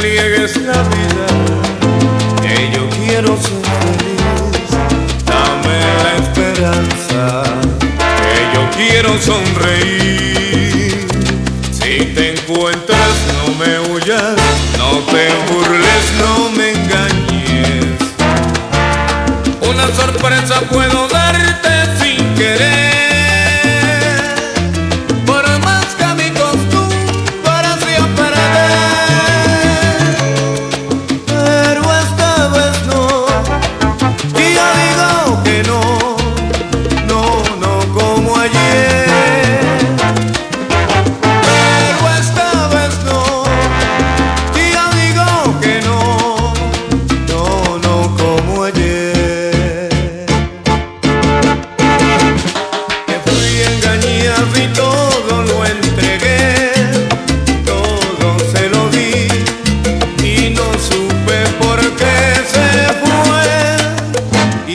me la vida, que yo quiero ser feliz. Dame la esperanza, que yo quiero sonreír. Si te encuentras, no me huyas, no te burles, no me engañes. Una sorpresa puedo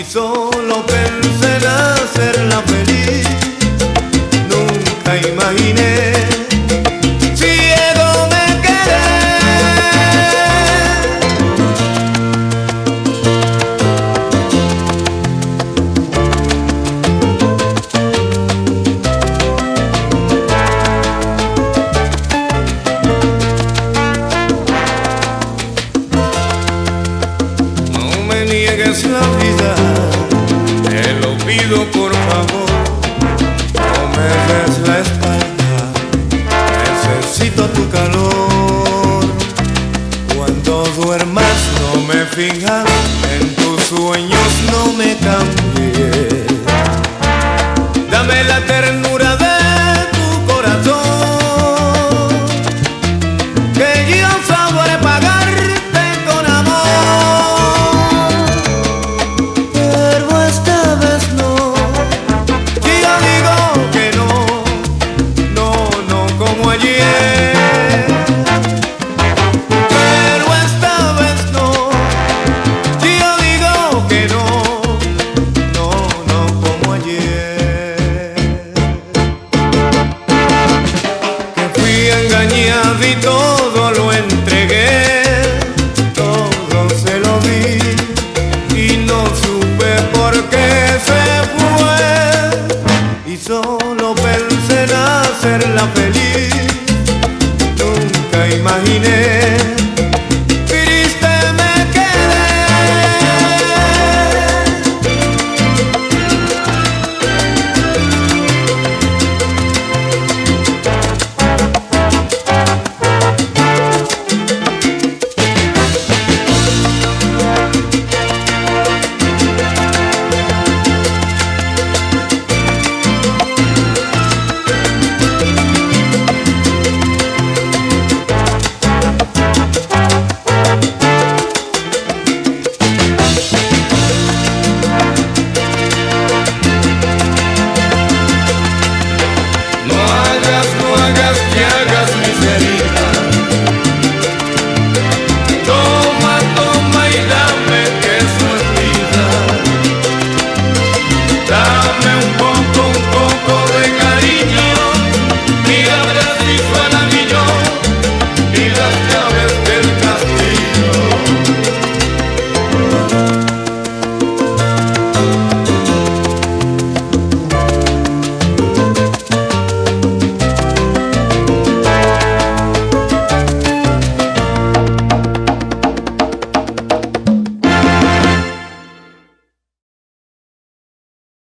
y solo pensé en hacerla feliz. Duermas no me fijas, en tus sueños no me cambies. Dame la ternura de tu corazón que yo sabré pagarte con amor. Pero esta vez no, yo digo que no, no, no como ayer. Y todo lo entregué, todo se lo di y no supe por qué se fue. Y solo pensé en hacerla feliz, nunca imaginé Агас, ну Агас, я